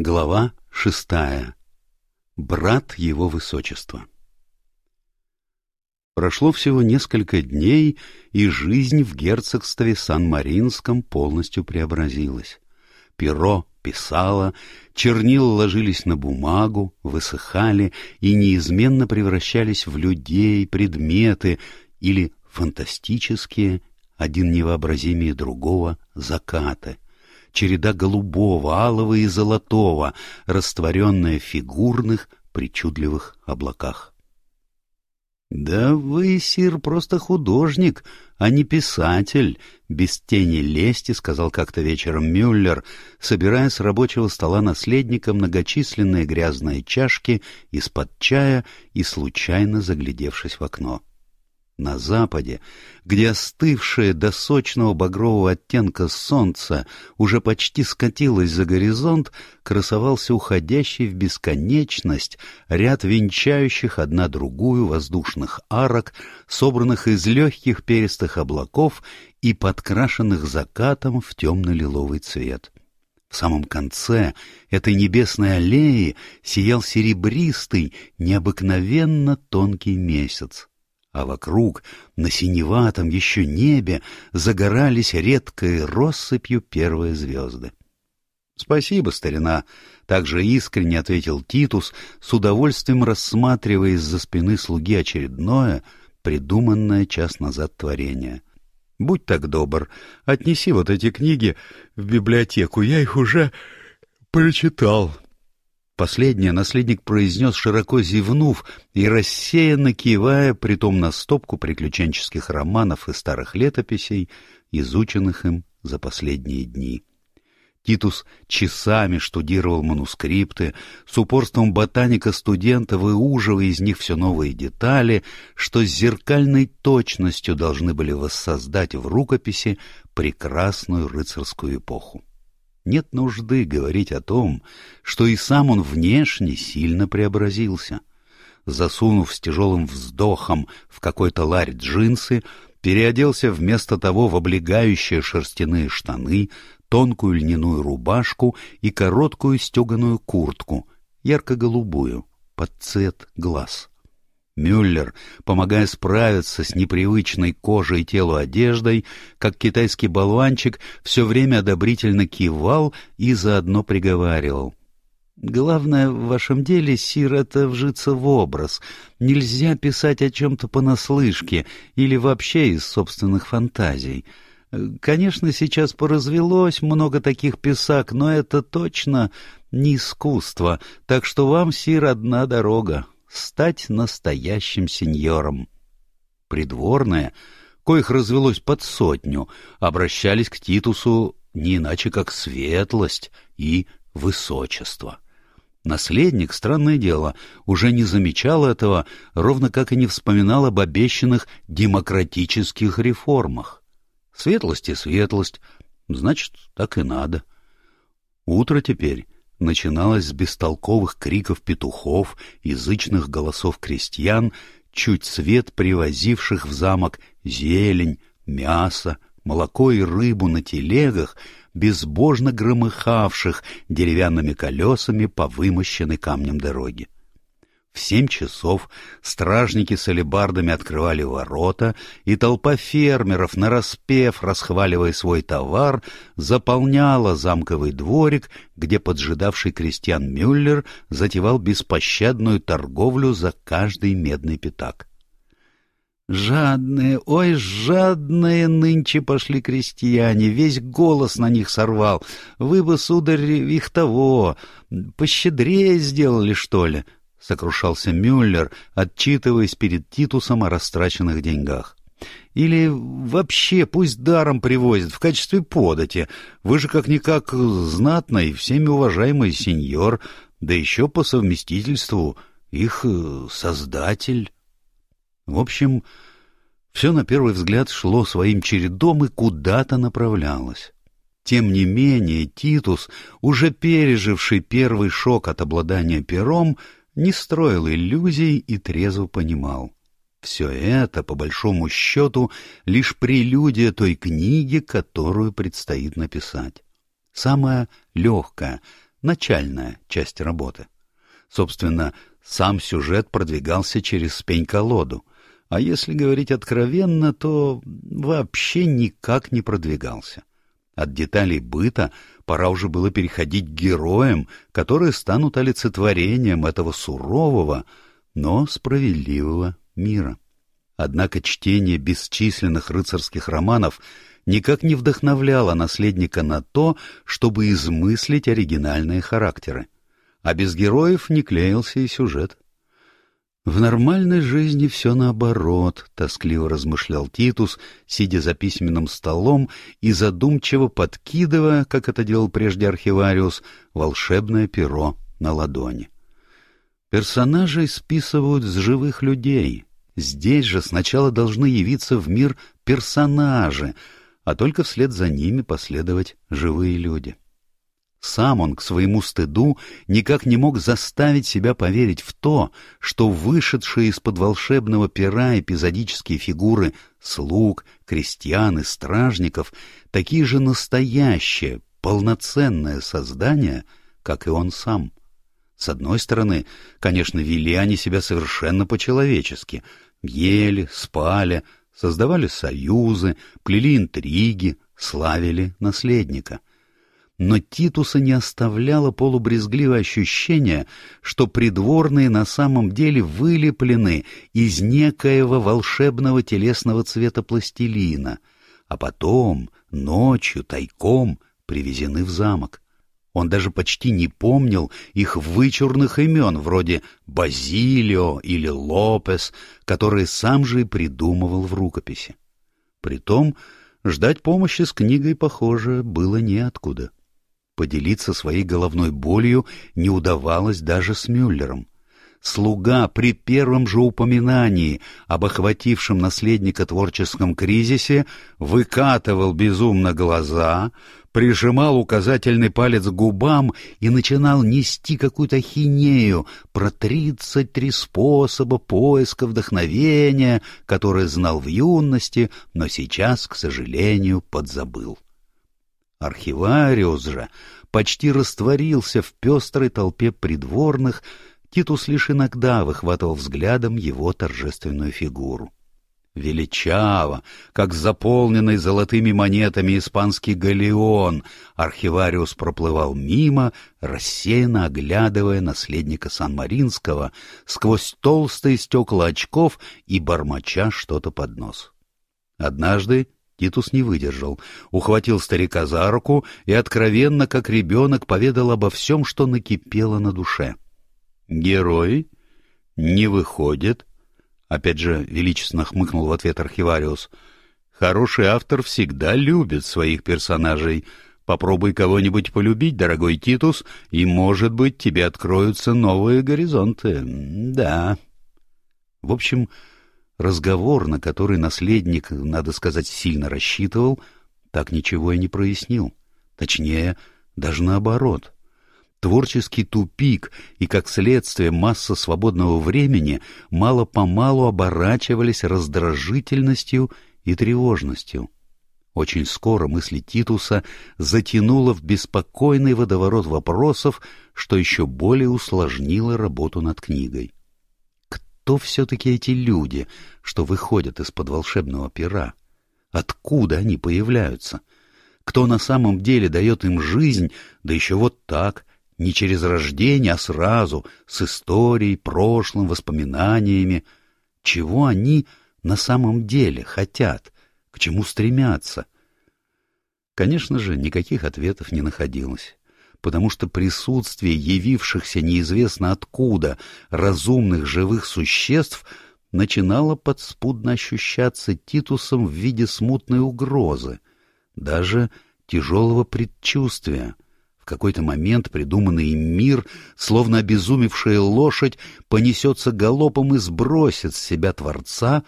Глава шестая. Брат его высочества. Прошло всего несколько дней, и жизнь в герцогстве Сан-Маринском полностью преобразилась. Перо писало, чернила ложились на бумагу, высыхали и неизменно превращались в людей, предметы или фантастические, один невообразимее другого, закаты — череда голубого, алого и золотого, растворенная в фигурных, причудливых облаках. — Да вы, сир, просто художник, а не писатель, — без тени лести сказал как-то вечером Мюллер, собирая с рабочего стола наследника многочисленные грязные чашки из-под чая и случайно заглядевшись в окно. — на западе, где остывшее до сочного багрового оттенка солнца уже почти скатилось за горизонт, красовался уходящий в бесконечность ряд венчающих одна другую воздушных арок, собранных из легких перистых облаков и подкрашенных закатом в темно-лиловый цвет. В самом конце этой небесной аллеи сиял серебристый, необыкновенно тонкий месяц а вокруг, на синеватом еще небе, загорались редкой россыпью первые звезды. — Спасибо, старина, — также искренне ответил Титус, с удовольствием рассматривая из-за спины слуги очередное, придуманное час назад творение. — Будь так добр, отнеси вот эти книги в библиотеку, я их уже прочитал. — Последнее наследник произнес, широко зевнув и рассеянно кивая, притом на стопку приключенческих романов и старых летописей, изученных им за последние дни. Титус часами штудировал манускрипты, с упорством ботаника-студента выуживая из них все новые детали, что с зеркальной точностью должны были воссоздать в рукописи прекрасную рыцарскую эпоху. Нет нужды говорить о том, что и сам он внешне сильно преобразился. Засунув с тяжелым вздохом в какой-то ларь джинсы, переоделся вместо того в облегающие шерстяные штаны, тонкую льняную рубашку и короткую стеганую куртку, ярко-голубую, под цвет глаз. Мюллер, помогая справиться с непривычной кожей и телу одеждой, как китайский болванчик, все время одобрительно кивал и заодно приговаривал. «Главное в вашем деле, Сир, это вжиться в образ. Нельзя писать о чем-то понаслышке или вообще из собственных фантазий. Конечно, сейчас поразвелось много таких писак, но это точно не искусство, так что вам, Сир, одна дорога стать настоящим сеньором. Придворные, коих развелось под сотню, обращались к Титусу не иначе как светлость и высочество. Наследник, странное дело, уже не замечал этого, ровно как и не вспоминал об обещанных демократических реформах. Светлость и светлость, значит, так и надо. Утро теперь начиналась с бестолковых криков петухов, язычных голосов крестьян, чуть свет привозивших в замок зелень, мясо, молоко и рыбу на телегах, безбожно громыхавших деревянными колесами по вымощенной камнем дороге. В семь часов стражники с алебардами открывали ворота, и толпа фермеров, нараспев, расхваливая свой товар, заполняла замковый дворик, где поджидавший крестьян Мюллер затевал беспощадную торговлю за каждый медный пятак. Жадные, ой, жадные нынче пошли крестьяне, весь голос на них сорвал. Вы бы, сударь, их того, пощедрее сделали, что ли? —— сокрушался Мюллер, отчитываясь перед Титусом о растраченных деньгах. «Или вообще пусть даром привозят в качестве подати. Вы же как-никак знатный, всеми уважаемый сеньор, да еще по совместительству их э, создатель». В общем, все на первый взгляд шло своим чередом и куда-то направлялось. Тем не менее, Титус, уже переживший первый шок от обладания пером, не строил иллюзий и трезво понимал. Все это, по большому счету, лишь прелюдия той книги, которую предстоит написать. Самая легкая, начальная часть работы. Собственно, сам сюжет продвигался через пень-колоду, а если говорить откровенно, то вообще никак не продвигался. От деталей быта пора уже было переходить к героям, которые станут олицетворением этого сурового, но справедливого мира. Однако чтение бесчисленных рыцарских романов никак не вдохновляло наследника на то, чтобы измыслить оригинальные характеры. А без героев не клеился и сюжет. В нормальной жизни все наоборот, — тоскливо размышлял Титус, сидя за письменным столом и задумчиво подкидывая, как это делал прежде архивариус, волшебное перо на ладони. Персонажей списывают с живых людей. Здесь же сначала должны явиться в мир персонажи, а только вслед за ними последовать живые люди. — сам он к своему стыду никак не мог заставить себя поверить в то, что вышедшие из-под волшебного пера эпизодические фигуры слуг, крестьян и стражников такие же настоящие, полноценные создания, как и он сам. С одной стороны, конечно, вели они себя совершенно по-человечески, ели, спали, создавали союзы, плели интриги, славили наследника — но Титуса не оставляло полубрезгливое ощущение, что придворные на самом деле вылеплены из некоего волшебного телесного цвета пластилина, а потом, ночью, тайком привезены в замок. Он даже почти не помнил их вычурных имен, вроде Базилио или Лопес, которые сам же и придумывал в рукописи. Притом, ждать помощи с книгой, похоже, было неоткуда. Поделиться своей головной болью не удавалось даже с Мюллером. Слуга при первом же упоминании об охватившем наследника творческом кризисе выкатывал безумно глаза, прижимал указательный палец к губам и начинал нести какую-то хинею про тридцать три способа поиска вдохновения, которые знал в юности, но сейчас, к сожалению, подзабыл. Архивариус же почти растворился в пестрой толпе придворных, Титус лишь иногда выхватывал взглядом его торжественную фигуру. Величаво, как заполненный золотыми монетами испанский галеон, архивариус проплывал мимо, рассеянно оглядывая наследника Сан-Маринского сквозь толстые стекла очков и бормоча что-то под нос. Однажды Титус не выдержал, ухватил старика за руку и откровенно, как ребенок, поведал обо всем, что накипело на душе. «Герой не выходит», — опять же величественно хмыкнул в ответ архивариус. «Хороший автор всегда любит своих персонажей. Попробуй кого-нибудь полюбить, дорогой Титус, и, может быть, тебе откроются новые горизонты. Да». В общем, Разговор, на который наследник, надо сказать, сильно рассчитывал, так ничего и не прояснил. Точнее, даже наоборот. Творческий тупик и, как следствие, масса свободного времени мало-помалу оборачивались раздражительностью и тревожностью. Очень скоро мысли Титуса затянуло в беспокойный водоворот вопросов, что еще более усложнило работу над книгой кто все-таки эти люди, что выходят из-под волшебного пера? Откуда они появляются? Кто на самом деле дает им жизнь, да еще вот так, не через рождение, а сразу, с историей, прошлым, воспоминаниями? Чего они на самом деле хотят, к чему стремятся? Конечно же, никаких ответов не находилось потому что присутствие явившихся неизвестно откуда разумных живых существ начинало подспудно ощущаться Титусом в виде смутной угрозы, даже тяжелого предчувствия. В какой-то момент придуманный им мир, словно обезумевшая лошадь, понесется галопом и сбросит с себя Творца,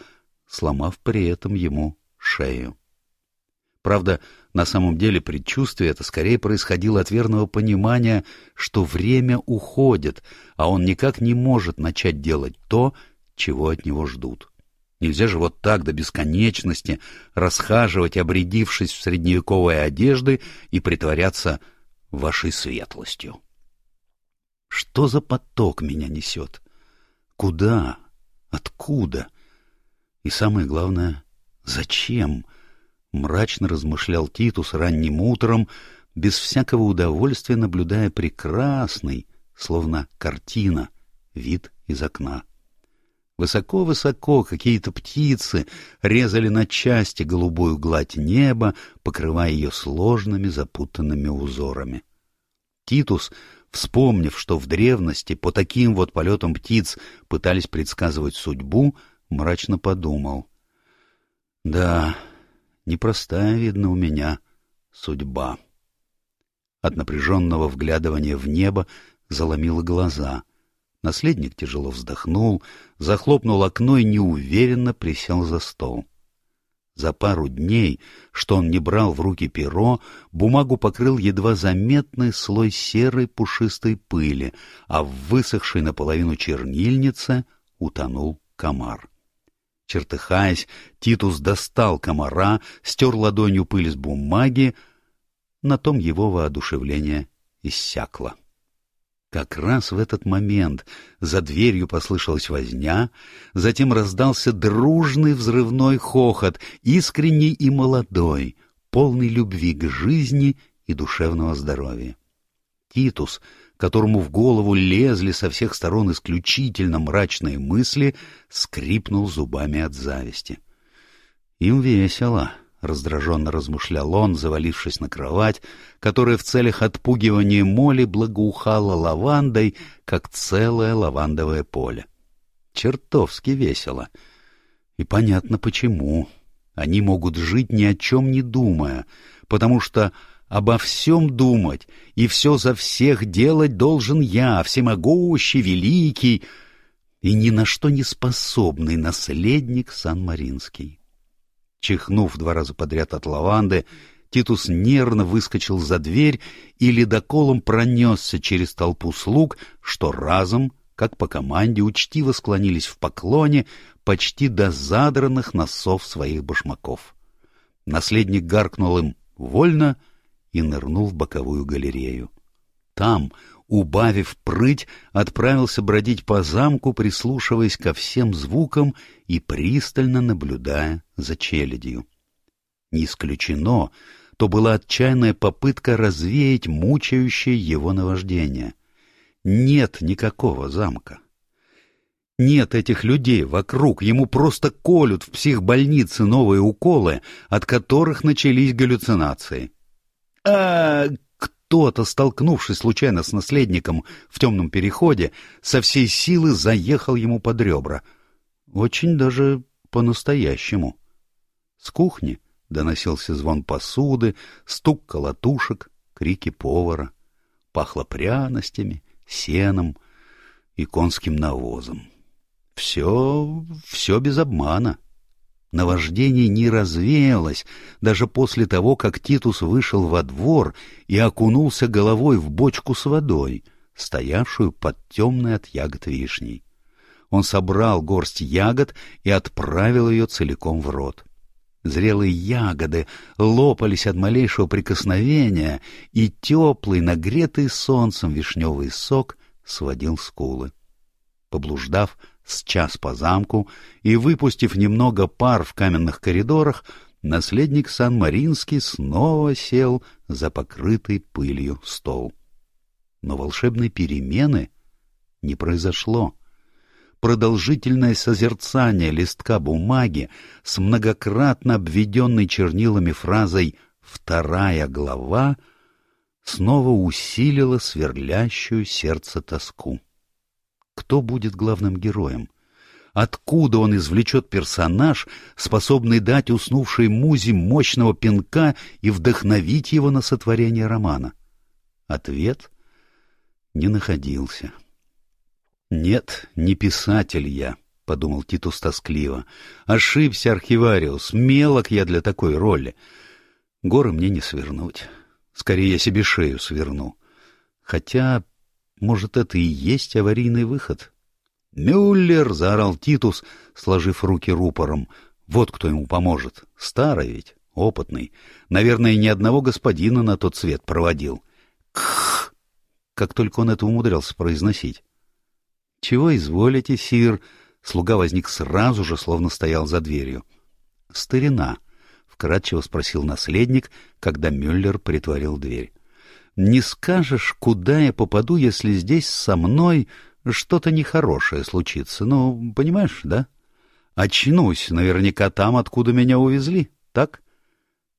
сломав при этом ему шею. Правда, на самом деле предчувствие это скорее происходило от верного понимания, что время уходит, а он никак не может начать делать то, чего от него ждут. Нельзя же вот так до бесконечности расхаживать, обрядившись в средневековые одежды, и притворяться вашей светлостью. Что за поток меня несет? Куда? Откуда? И самое главное, зачем? Мрачно размышлял Титус ранним утром, без всякого удовольствия наблюдая прекрасный, словно картина, вид из окна. Высоко-высоко какие-то птицы резали на части голубую гладь неба, покрывая ее сложными запутанными узорами. Титус, вспомнив, что в древности по таким вот полетам птиц пытались предсказывать судьбу, мрачно подумал. «Да, непростая, видно, у меня судьба». От напряженного вглядывания в небо заломило глаза. Наследник тяжело вздохнул, захлопнул окно и неуверенно присел за стол. За пару дней, что он не брал в руки перо, бумагу покрыл едва заметный слой серой пушистой пыли, а в высохшей наполовину чернильнице утонул комар. Чертыхаясь, Титус достал комара, стер ладонью пыль с бумаги, на том его воодушевление иссякло. Как раз в этот момент за дверью послышалась возня, затем раздался дружный взрывной хохот, искренний и молодой, полный любви к жизни и душевного здоровья. Титус, которому в голову лезли со всех сторон исключительно мрачные мысли, скрипнул зубами от зависти. Им весело. — раздраженно размышлял он, завалившись на кровать, которая в целях отпугивания моли благоухала лавандой, как целое лавандовое поле. Чертовски весело. И понятно почему. Они могут жить ни о чем не думая, потому что обо всем думать и все за всех делать должен я, всемогущий, великий и ни на что не способный наследник Сан-Маринский. Чихнув два раза подряд от лаванды, Титус нервно выскочил за дверь и ледоколом пронесся через толпу слуг, что разом, как по команде, учтиво склонились в поклоне почти до задранных носов своих башмаков. Наследник гаркнул им «Вольно!» И нырнул в боковую галерею. Там, убавив прыть, отправился бродить по замку, прислушиваясь ко всем звукам и пристально наблюдая за челядью. Не исключено, то была отчаянная попытка развеять мучающее его наваждение. Нет никакого замка. Нет этих людей вокруг, ему просто колют в психбольнице новые уколы, от которых начались галлюцинации. А кто-то, столкнувшись случайно с наследником в темном переходе, со всей силы заехал ему под ребра. Очень даже по-настоящему. С кухни доносился звон посуды, стук колотушек, крики повара. Пахло пряностями, сеном и конским навозом. Все, все без обмана. Наваждение не развеялось даже после того, как Титус вышел во двор и окунулся головой в бочку с водой, стоявшую под темной от ягод вишней. Он собрал горсть ягод и отправил ее целиком в рот. Зрелые ягоды лопались от малейшего прикосновения, и теплый, нагретый солнцем вишневый сок сводил скулы. Поблуждав с час по замку и выпустив немного пар в каменных коридорах, наследник Сан-Маринский снова сел за покрытый пылью стол. Но волшебной перемены не произошло. Продолжительное созерцание листка бумаги с многократно обведенной чернилами фразой «вторая глава» снова усилило сверлящую сердце тоску. Кто будет главным героем? Откуда он извлечет персонаж, способный дать уснувшей музе мощного пинка и вдохновить его на сотворение романа? Ответ не находился. «Нет, не писатель я», — подумал Титус тоскливо. «Ошибся, архивариус, мелок я для такой роли. Горы мне не свернуть. Скорее я себе шею сверну. Хотя может, это и есть аварийный выход? «Мюллер!» — заорал Титус, сложив руки рупором. «Вот кто ему поможет. Старый ведь, опытный. Наверное, ни одного господина на тот свет проводил». «Кх! как только он это умудрялся произносить. — Чего изволите, сир? Слуга возник сразу же, словно стоял за дверью. — Старина, — вкратчиво спросил наследник, когда Мюллер притворил дверь. — Не скажешь, куда я попаду, если здесь со мной что-то нехорошее случится. Ну, понимаешь, да? Очнусь наверняка там, откуда меня увезли, так?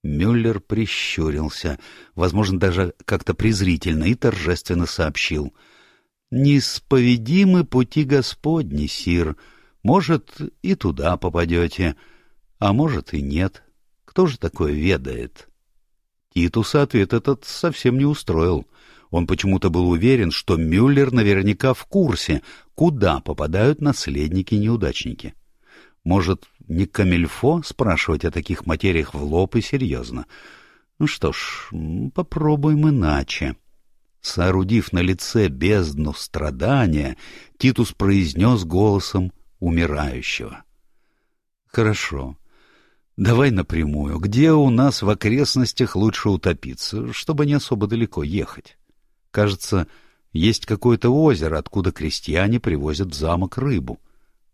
Мюллер прищурился, возможно, даже как-то презрительно и торжественно сообщил. «Неисповедимы пути Господни, сир. Может, и туда попадете, а может и нет. Кто же такое ведает?» Титуса ответ этот совсем не устроил. Он почему-то был уверен, что Мюллер наверняка в курсе, куда попадают наследники-неудачники. Может, не камельфо спрашивать о таких материях в лоб и серьезно? Ну что ж, попробуем иначе. Соорудив на лице бездну страдания, Титус произнес голосом умирающего. — Хорошо. Давай напрямую. Где у нас в окрестностях лучше утопиться, чтобы не особо далеко ехать? Кажется, есть какое-то озеро, откуда крестьяне привозят в замок рыбу.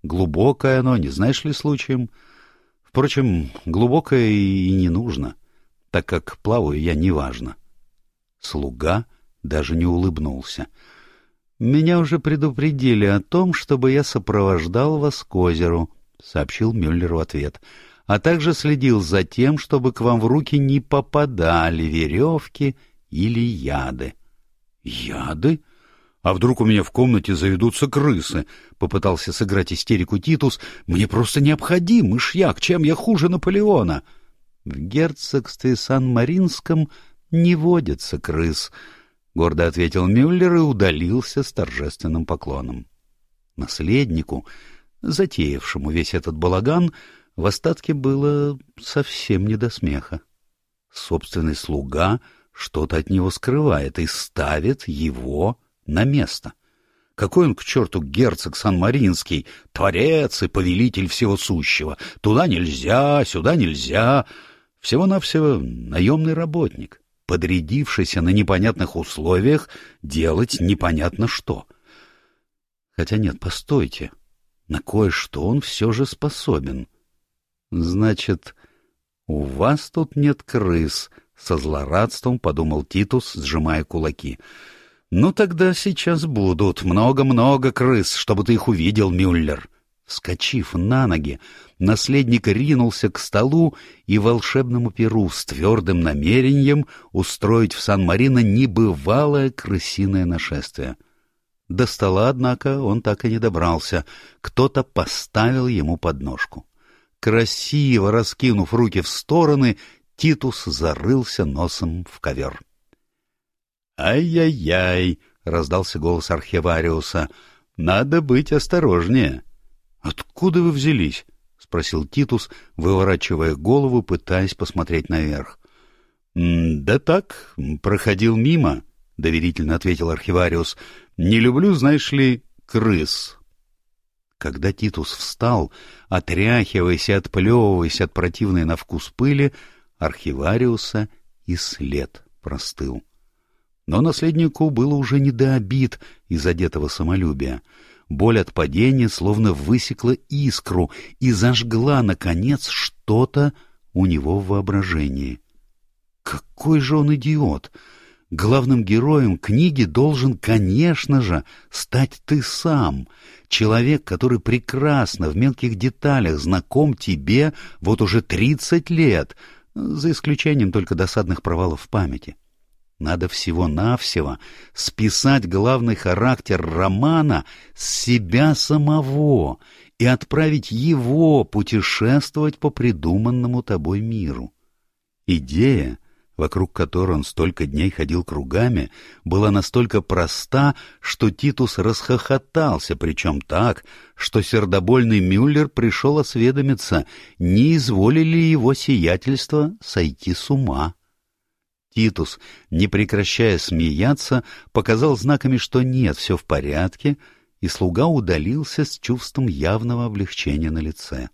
Глубокое оно, не знаешь ли случаем? Впрочем, глубокое и не нужно, так как плаваю я неважно. Слуга даже не улыбнулся. «Меня уже предупредили о том, чтобы я сопровождал вас к озеру», — сообщил Мюллер в ответ, «а также следил за тем, чтобы к вам в руки не попадали веревки или яды». «Яды? А вдруг у меня в комнате заведутся крысы?» — попытался сыграть истерику Титус. «Мне просто необходим мышьяк. Чем я хуже Наполеона?» «В герцогстве Сан-Маринском не водятся крыс», — гордо ответил Мюллер и удалился с торжественным поклоном. Наследнику, затеявшему весь этот балаган, в остатке было совсем не до смеха. Собственный слуга — что-то от него скрывает и ставит его на место. Какой он к черту герцог Сан-Маринский, творец и повелитель всего сущего. Туда нельзя, сюда нельзя. Всего-навсего наемный работник, подрядившийся на непонятных условиях делать непонятно что. Хотя нет, постойте, на кое-что он все же способен. Значит, у вас тут нет крыс, — со злорадством подумал Титус, сжимая кулаки. «Ну тогда сейчас будут много-много крыс, чтобы ты их увидел, Мюллер». Вскочив на ноги, наследник ринулся к столу и волшебному перу с твердым намерением устроить в Сан-Марино небывалое крысиное нашествие. До стола, однако, он так и не добрался. Кто-то поставил ему подножку. Красиво раскинув руки в стороны, Титус зарылся носом в ковер. «Ай-яй-яй!» — раздался голос архивариуса. «Надо быть осторожнее». «Откуда вы взялись?» — спросил Титус, выворачивая голову, пытаясь посмотреть наверх. «Да так, проходил мимо», — доверительно ответил архивариус. «Не люблю, знаешь ли, крыс». Когда Титус встал, отряхиваясь и отплевываясь от противной на вкус пыли, архивариуса и след простыл. Но наследнику было уже не до обид из задетого самолюбия. Боль от падения словно высекла искру и зажгла, наконец, что-то у него в воображении. Какой же он идиот! Главным героем книги должен, конечно же, стать ты сам, человек, который прекрасно в мелких деталях знаком тебе вот уже тридцать лет — за исключением только досадных провалов в памяти. Надо всего-навсего списать главный характер романа с себя самого и отправить его путешествовать по придуманному тобой миру. Идея вокруг которой он столько дней ходил кругами, была настолько проста, что Титус расхохотался, причем так, что сердобольный Мюллер пришел осведомиться, не изволили ли его сиятельство сойти с ума. Титус, не прекращая смеяться, показал знаками, что нет, все в порядке, и слуга удалился с чувством явного облегчения на лице.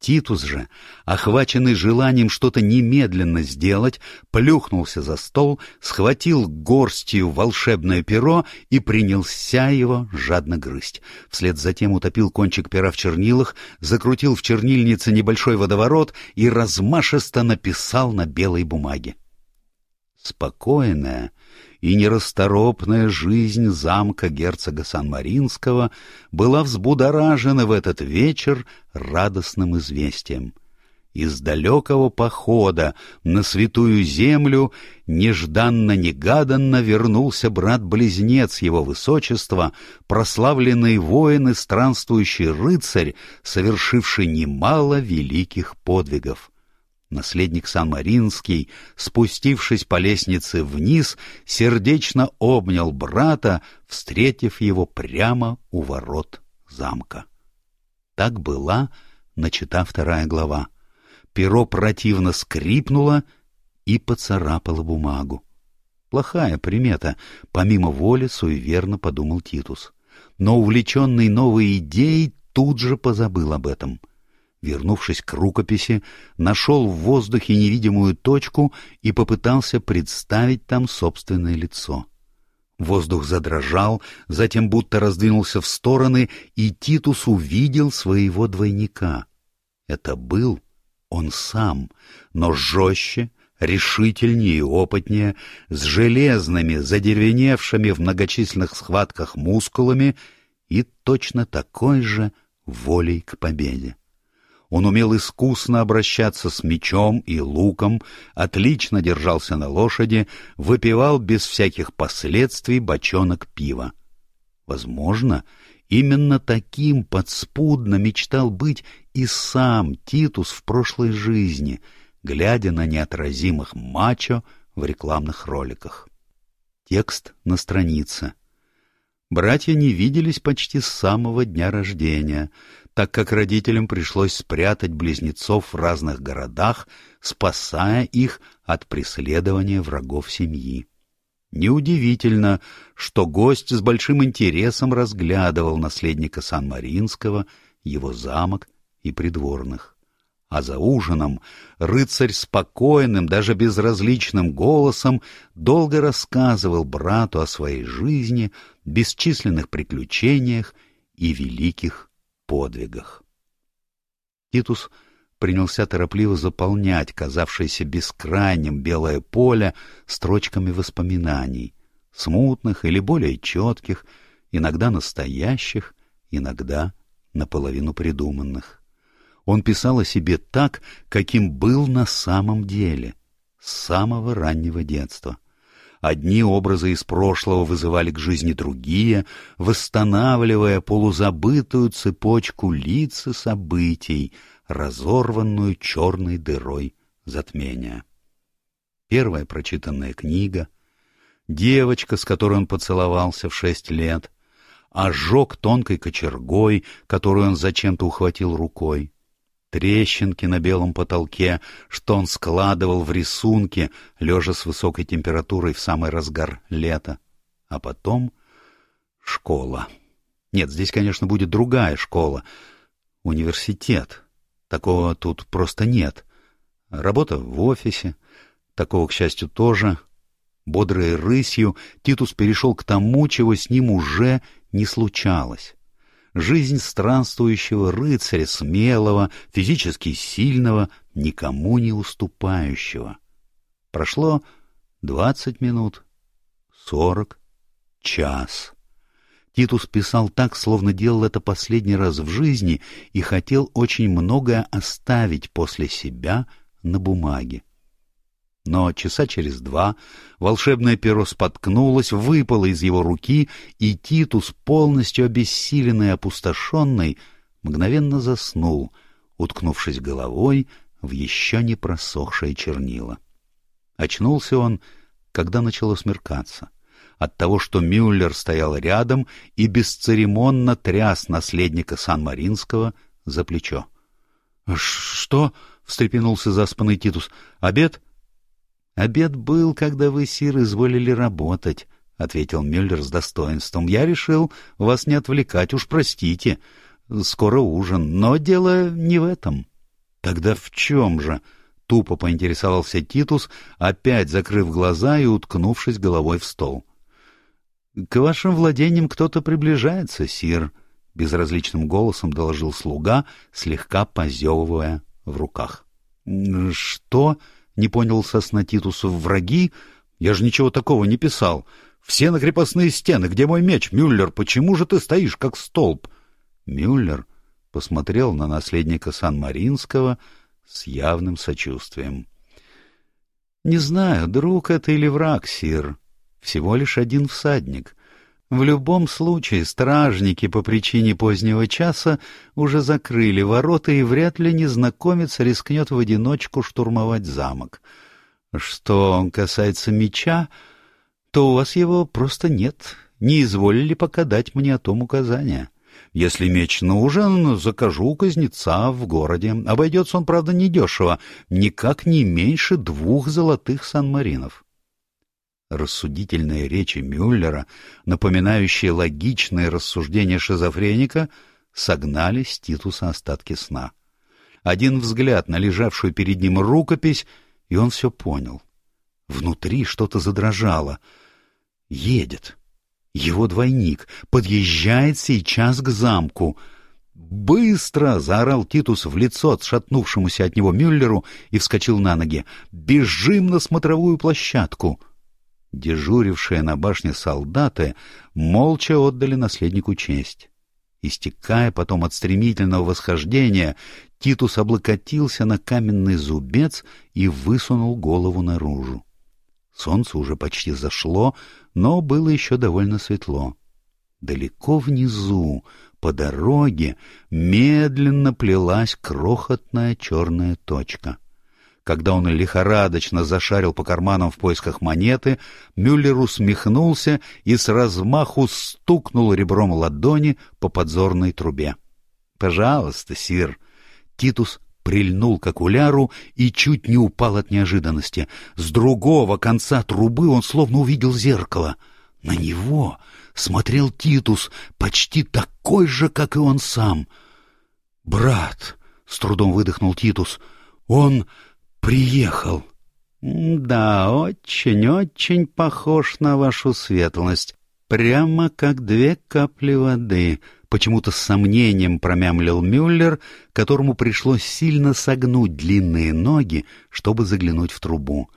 Титус же, охваченный желанием что-то немедленно сделать, плюхнулся за стол, схватил горстью волшебное перо и принялся его жадно грызть. Вслед за тем утопил кончик пера в чернилах, закрутил в чернильнице небольшой водоворот и размашисто написал на белой бумаге. Спокойная и нерасторопная жизнь замка герцога Сан-Маринского была взбудоражена в этот вечер радостным известием. Из далекого похода на святую землю нежданно-негаданно вернулся брат-близнец его высочества, прославленный воин и странствующий рыцарь, совершивший немало великих подвигов. Наследник Сан-Маринский, спустившись по лестнице вниз, сердечно обнял брата, встретив его прямо у ворот замка. Так была начата вторая глава. Перо противно скрипнуло и поцарапало бумагу. Плохая примета, помимо воли суеверно подумал Титус. Но увлеченный новой идеей тут же позабыл об этом — вернувшись к рукописи, нашел в воздухе невидимую точку и попытался представить там собственное лицо. Воздух задрожал, затем будто раздвинулся в стороны, и Титус увидел своего двойника. Это был он сам, но жестче, решительнее и опытнее, с железными, задеревеневшими в многочисленных схватках мускулами и точно такой же волей к победе. Он умел искусно обращаться с мечом и луком, отлично держался на лошади, выпивал без всяких последствий бочонок пива. Возможно, именно таким подспудно мечтал быть и сам Титус в прошлой жизни, глядя на неотразимых мачо в рекламных роликах. Текст на странице. Братья не виделись почти с самого дня рождения — так как родителям пришлось спрятать близнецов в разных городах, спасая их от преследования врагов семьи. Неудивительно, что гость с большим интересом разглядывал наследника Сан-Маринского, его замок и придворных. А за ужином рыцарь спокойным, даже безразличным голосом долго рассказывал брату о своей жизни, бесчисленных приключениях и великих подвигах. Титус принялся торопливо заполнять казавшееся бескрайним белое поле строчками воспоминаний, смутных или более четких, иногда настоящих, иногда наполовину придуманных. Он писал о себе так, каким был на самом деле, с самого раннего детства — Одни образы из прошлого вызывали к жизни другие, восстанавливая полузабытую цепочку лиц и событий, разорванную черной дырой затмения. Первая прочитанная книга, девочка, с которой он поцеловался в шесть лет, ожог тонкой кочергой, которую он зачем-то ухватил рукой, трещинки на белом потолке, что он складывал в рисунке, лежа с высокой температурой в самый разгар лета. А потом школа. Нет, здесь, конечно, будет другая школа. Университет. Такого тут просто нет. Работа в офисе. Такого, к счастью, тоже. Бодрой рысью Титус перешел к тому, чего с ним уже не случалось жизнь странствующего рыцаря, смелого, физически сильного, никому не уступающего. Прошло двадцать минут, сорок, час. Титус писал так, словно делал это последний раз в жизни и хотел очень многое оставить после себя на бумаге. Но часа через два волшебное перо споткнулось, выпало из его руки, и Титус, полностью обессиленный и опустошенный, мгновенно заснул, уткнувшись головой в еще не просохшее чернила. Очнулся он, когда начало смеркаться, от того, что Мюллер стоял рядом и бесцеремонно тряс наследника Сан-Маринского за плечо. — Что? — встрепенулся заспанный Титус. — Обед? — «Обед был, когда вы, Сир, изволили работать», — ответил Мюллер с достоинством. «Я решил вас не отвлекать, уж простите. Скоро ужин, но дело не в этом». Тогда в чем же? Тупо поинтересовался Титус, опять закрыв глаза и уткнувшись головой в стол. — К вашим владениям кто-то приближается, сир, — безразличным голосом доложил слуга, слегка позевывая в руках. — Что? — не понял сосна Титусу. — Враги? Я же ничего такого не писал. Все на крепостные стены. Где мой меч, Мюллер? Почему же ты стоишь, как столб? Мюллер посмотрел на наследника Сан-Маринского с явным сочувствием. — Не знаю, друг это или враг, сир. Всего лишь один всадник. В любом случае, стражники по причине позднего часа уже закрыли ворота, и вряд ли незнакомец рискнет в одиночку штурмовать замок. Что касается меча, то у вас его просто нет. Не изволили пока дать мне о том указания. — если меч нужен, закажу у кузнеца в городе. Обойдется он, правда, недешево, никак не меньше двух золотых санмаринов. Рассудительные речи Мюллера, напоминающие логичные рассуждения шизофреника, согнали с Титуса остатки сна. Один взгляд на лежавшую перед ним рукопись, и он все понял. Внутри что-то задрожало. Едет. Его двойник подъезжает сейчас к замку. «Быстро!» — заорал Титус в лицо отшатнувшемуся от него Мюллеру и вскочил на ноги. «Бежим на смотровую площадку!» Дежурившие на башне солдаты молча отдали наследнику честь. Истекая потом от стремительного восхождения, Титус облокотился на каменный зубец и высунул голову наружу. Солнце уже почти зашло, но было еще довольно светло. Далеко внизу, по дороге, медленно плелась крохотная черная точка. Когда он лихорадочно зашарил по карманам в поисках монеты, Мюллер усмехнулся и с размаху стукнул ребром ладони по подзорной трубе. — Пожалуйста, сир. Титус прильнул к окуляру и чуть не упал от неожиданности. С другого конца трубы он словно увидел зеркало. На него смотрел Титус, почти такой же, как и он сам. «Брат!» — с трудом выдохнул Титус. «Он приехал!» «Да, очень-очень похож на вашу светлость, прямо как две капли воды», Почему-то с сомнением промямлил Мюллер, которому пришлось сильно согнуть длинные ноги, чтобы заглянуть в трубу.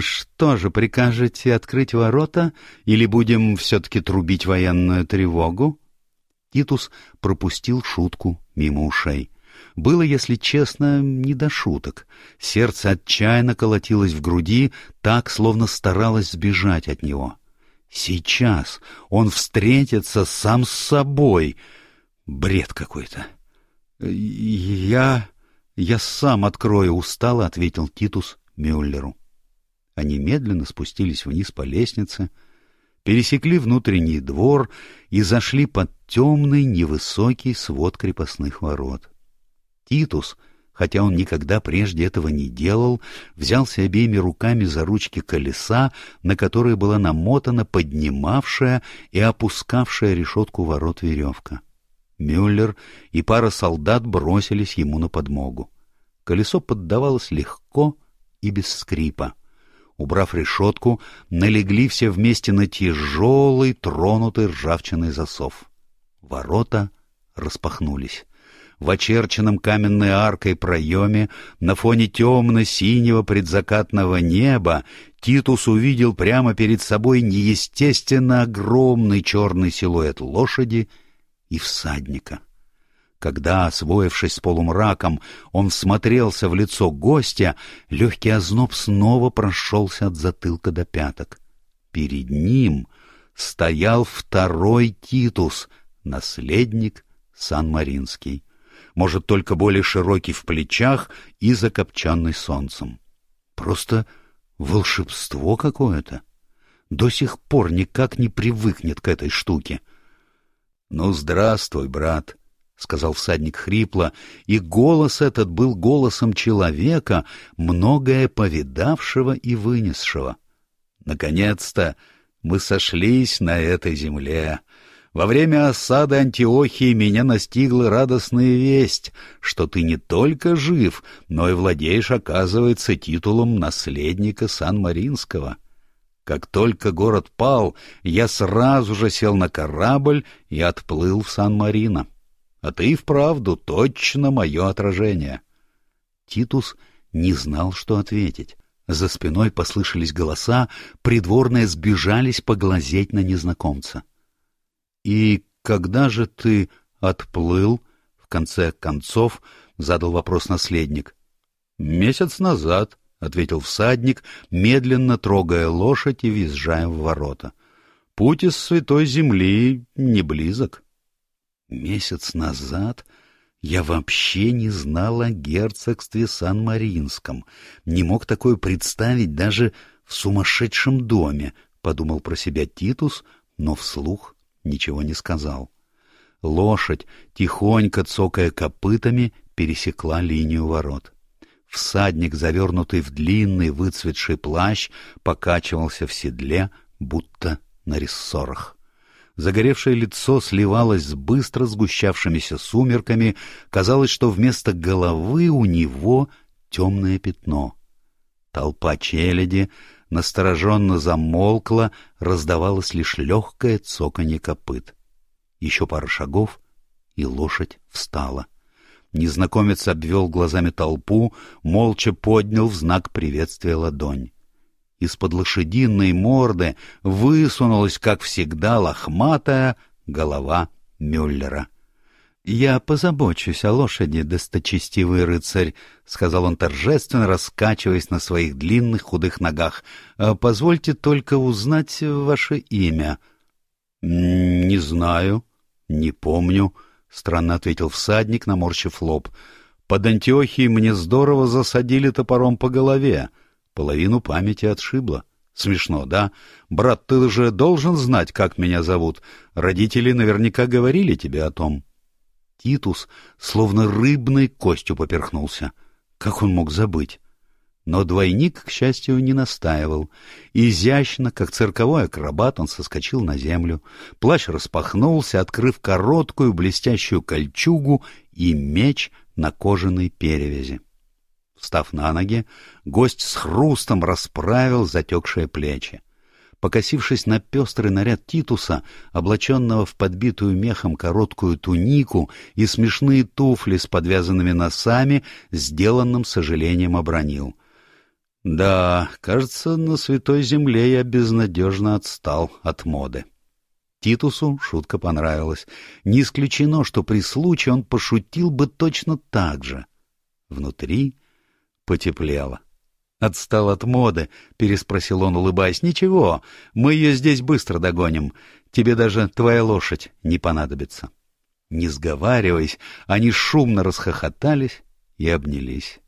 «Что же, прикажете открыть ворота, или будем все-таки трубить военную тревогу?» Титус пропустил шутку мимо ушей. Было, если честно, не до шуток. Сердце отчаянно колотилось в груди, так, словно старалось сбежать от него. Сейчас он встретится сам с собой. Бред какой-то. «Я... я сам открою», — устало ответил Титус Мюллеру. Они медленно спустились вниз по лестнице, пересекли внутренний двор и зашли под темный невысокий свод крепостных ворот. Титус хотя он никогда прежде этого не делал, взялся обеими руками за ручки колеса, на которые была намотана поднимавшая и опускавшая решетку ворот веревка. Мюллер и пара солдат бросились ему на подмогу. Колесо поддавалось легко и без скрипа. Убрав решетку, налегли все вместе на тяжелый, тронутый ржавчиной засов. Ворота распахнулись в очерченном каменной аркой проеме, на фоне темно-синего предзакатного неба, Титус увидел прямо перед собой неестественно огромный черный силуэт лошади и всадника. Когда, освоившись с полумраком, он всмотрелся в лицо гостя, легкий озноб снова прошелся от затылка до пяток. Перед ним стоял второй Титус, наследник Сан-Маринский может, только более широкий в плечах и закопченный солнцем. Просто волшебство какое-то. До сих пор никак не привыкнет к этой штуке. — Ну, здравствуй, брат, — сказал всадник хрипло, и голос этот был голосом человека, многое повидавшего и вынесшего. Наконец-то мы сошлись на этой земле. Во время осады Антиохии меня настигла радостная весть, что ты не только жив, но и владеешь, оказывается, титулом наследника Сан-Маринского. Как только город пал, я сразу же сел на корабль и отплыл в Сан-Марино. А ты вправду точно мое отражение. Титус не знал, что ответить. За спиной послышались голоса, придворные сбежались поглазеть на незнакомца. — И когда же ты отплыл? — в конце концов задал вопрос наследник. — Месяц назад, — ответил всадник, медленно трогая лошадь и въезжая в ворота. — Путь из святой земли не близок. Месяц назад я вообще не знал о герцогстве Сан-Маринском, не мог такое представить даже в сумасшедшем доме, — подумал про себя Титус, но вслух ничего не сказал. Лошадь, тихонько цокая копытами, пересекла линию ворот. Всадник, завернутый в длинный выцветший плащ, покачивался в седле, будто на рессорах. Загоревшее лицо сливалось с быстро сгущавшимися сумерками, казалось, что вместо головы у него темное пятно. Толпа челяди настороженно замолкла, раздавалось лишь легкое цоканье копыт. Еще пара шагов, и лошадь встала — Незнакомец обвел глазами толпу, молча поднял в знак приветствия ладонь. Из-под лошадиной морды высунулась, как всегда, лохматая голова Мюллера. — Я позабочусь о лошади, досточестивый рыцарь, — сказал он торжественно, раскачиваясь на своих длинных худых ногах. «А — Позвольте только узнать ваше имя. — Не знаю, не помню, —— странно ответил всадник, наморщив лоб. «Под Антиохией мне здорово засадили топором по голове. Половину памяти отшибло. Смешно, да? Брат, ты же должен знать, как меня зовут. Родители наверняка говорили тебе о том». Титус словно рыбной костью поперхнулся. Как он мог забыть? Но двойник, к счастью, не настаивал. Изящно, как цирковой акробат, он соскочил на землю. Плащ распахнулся, открыв короткую блестящую кольчугу и меч на кожаной перевязи. Встав на ноги, гость с хрустом расправил затекшие плечи. Покосившись на пестрый наряд Титуса, облаченного в подбитую мехом короткую тунику и смешные туфли с подвязанными носами, сделанным сожалением обронил — да, кажется, на Святой Земле я безнадежно отстал от моды. Титусу шутка понравилась. Не исключено, что при случае он пошутил бы точно так же. Внутри потеплело. «Отстал от моды?» — переспросил он, улыбаясь. «Ничего, мы ее здесь быстро догоним. Тебе даже твоя лошадь не понадобится». Не сговариваясь, они шумно расхохотались и обнялись.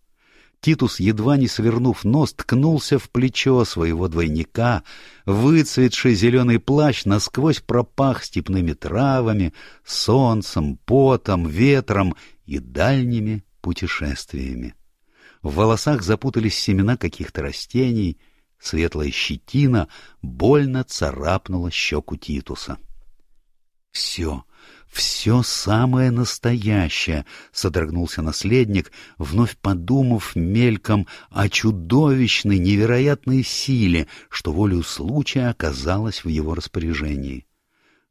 Титус, едва не свернув нос, ткнулся в плечо своего двойника. Выцветший зеленый плащ насквозь пропах степными травами, солнцем, потом, ветром и дальними путешествиями. В волосах запутались семена каких-то растений, светлая щетина больно царапнула щеку Титуса. Все, все самое настоящее, — содрогнулся наследник, вновь подумав мельком о чудовищной, невероятной силе, что волею случая оказалась в его распоряжении.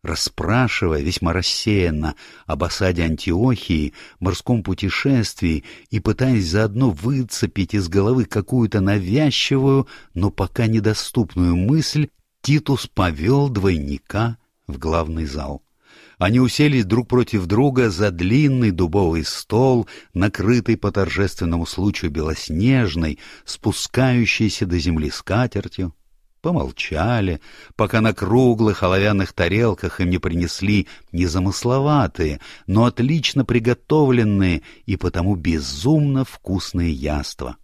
Расспрашивая весьма рассеянно об осаде Антиохии, морском путешествии и пытаясь заодно выцепить из головы какую-то навязчивую, но пока недоступную мысль, Титус повел двойника в главный зал. Они уселись друг против друга за длинный дубовый стол, накрытый по торжественному случаю белоснежной, спускающейся до земли скатертью. Помолчали, пока на круглых оловянных тарелках им не принесли незамысловатые, но отлично приготовленные и потому безумно вкусные яства.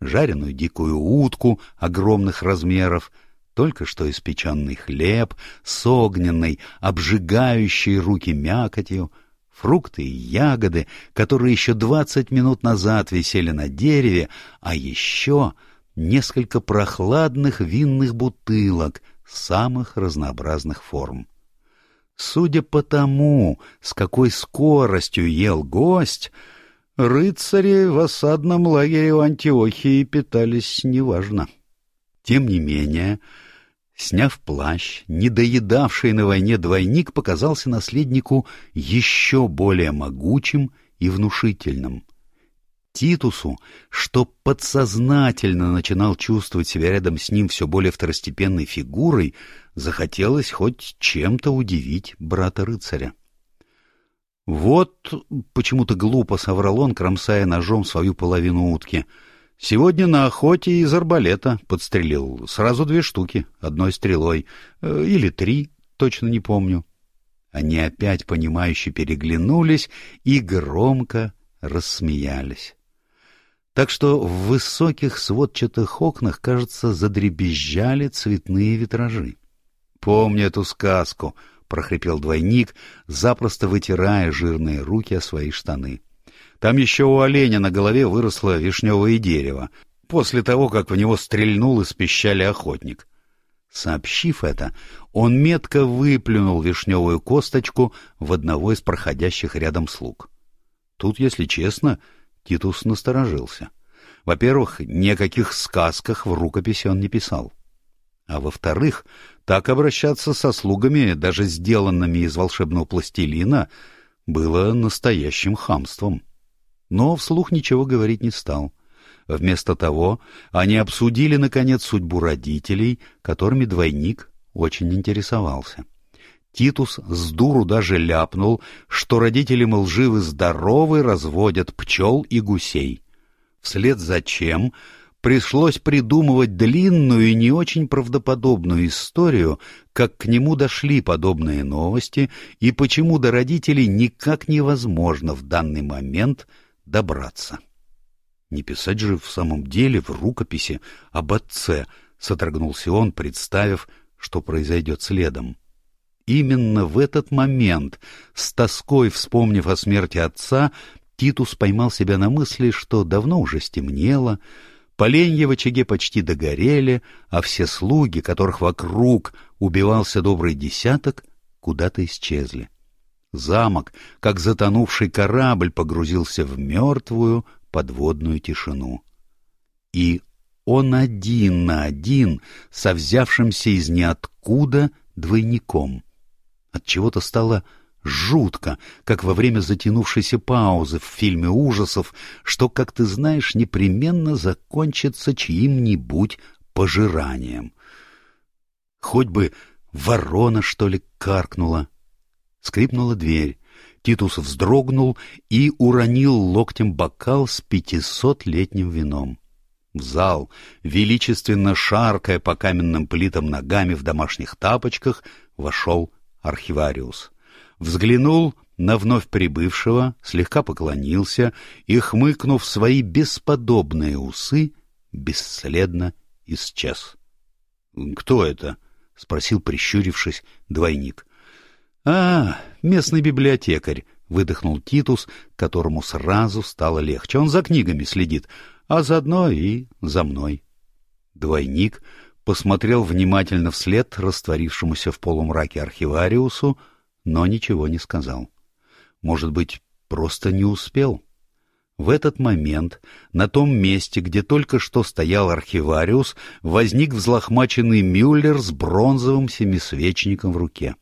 Жареную дикую утку огромных размеров — только что испеченный хлеб с огненной, обжигающей руки мякотью, фрукты и ягоды, которые еще двадцать минут назад висели на дереве, а еще несколько прохладных винных бутылок самых разнообразных форм. Судя по тому, с какой скоростью ел гость, рыцари в осадном лагере у Антиохии питались неважно. Тем не менее, сняв плащ, недоедавший на войне двойник показался наследнику еще более могучим и внушительным. Титусу, что подсознательно начинал чувствовать себя рядом с ним все более второстепенной фигурой, захотелось хоть чем-то удивить брата-рыцаря. «Вот почему-то глупо соврал он, кромсая ножом свою половину утки. Сегодня на охоте из арбалета подстрелил. Сразу две штуки, одной стрелой. Э, или три, точно не помню». Они опять, понимающе переглянулись и громко рассмеялись так что в высоких сводчатых окнах, кажется, задребезжали цветные витражи. «Помню эту сказку», — прохрипел двойник, запросто вытирая жирные руки о свои штаны. «Там еще у оленя на голове выросло вишневое дерево, после того, как в него стрельнул из пищали охотник». Сообщив это, он метко выплюнул вишневую косточку в одного из проходящих рядом слуг. Тут, если честно, Титус насторожился. Во-первых, ни о каких сказках в рукописи он не писал. А во-вторых, так обращаться со слугами, даже сделанными из волшебного пластилина, было настоящим хамством. Но вслух ничего говорить не стал. Вместо того они обсудили, наконец, судьбу родителей, которыми двойник очень интересовался. Титус с дуру даже ляпнул, что родители, мол, живы-здоровы, разводят пчел и гусей. Вслед за чем пришлось придумывать длинную и не очень правдоподобную историю, как к нему дошли подобные новости и почему до родителей никак невозможно в данный момент добраться. Не писать же в самом деле в рукописи об отце, содрогнулся он, представив, что произойдет следом. Именно в этот момент, с тоской вспомнив о смерти отца, Титус поймал себя на мысли, что давно уже стемнело, поленья в очаге почти догорели, а все слуги, которых вокруг убивался добрый десяток, куда-то исчезли. Замок, как затонувший корабль, погрузился в мертвую подводную тишину. И он один на один со взявшимся из ниоткуда двойником — от чего-то стало жутко, как во время затянувшейся паузы в фильме ужасов, что, как ты знаешь, непременно закончится чьим-нибудь пожиранием. Хоть бы ворона, что ли, каркнула. Скрипнула дверь. Титус вздрогнул и уронил локтем бокал с пятисотлетним вином. В зал, величественно шаркая по каменным плитам ногами в домашних тапочках, вошел архивариус. Взглянул на вновь прибывшего, слегка поклонился и, хмыкнув свои бесподобные усы, бесследно исчез. — Кто это? — спросил, прищурившись, двойник. — А, местный библиотекарь, — выдохнул Титус, которому сразу стало легче. Он за книгами следит, а заодно и за мной. Двойник посмотрел внимательно вслед растворившемуся в полумраке архивариусу, но ничего не сказал. Может быть, просто не успел? В этот момент на том месте, где только что стоял архивариус, возник взлохмаченный Мюллер с бронзовым семисвечником в руке.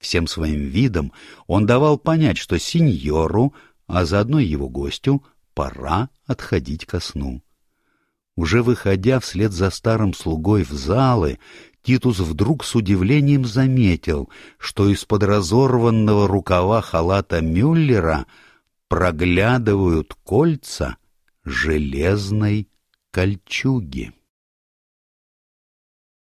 Всем своим видом он давал понять, что сеньору, а заодно его гостю, пора отходить ко сну. Уже выходя вслед за старым слугой в залы, Титус вдруг с удивлением заметил, что из-под разорванного рукава халата Мюллера проглядывают кольца железной кольчуги.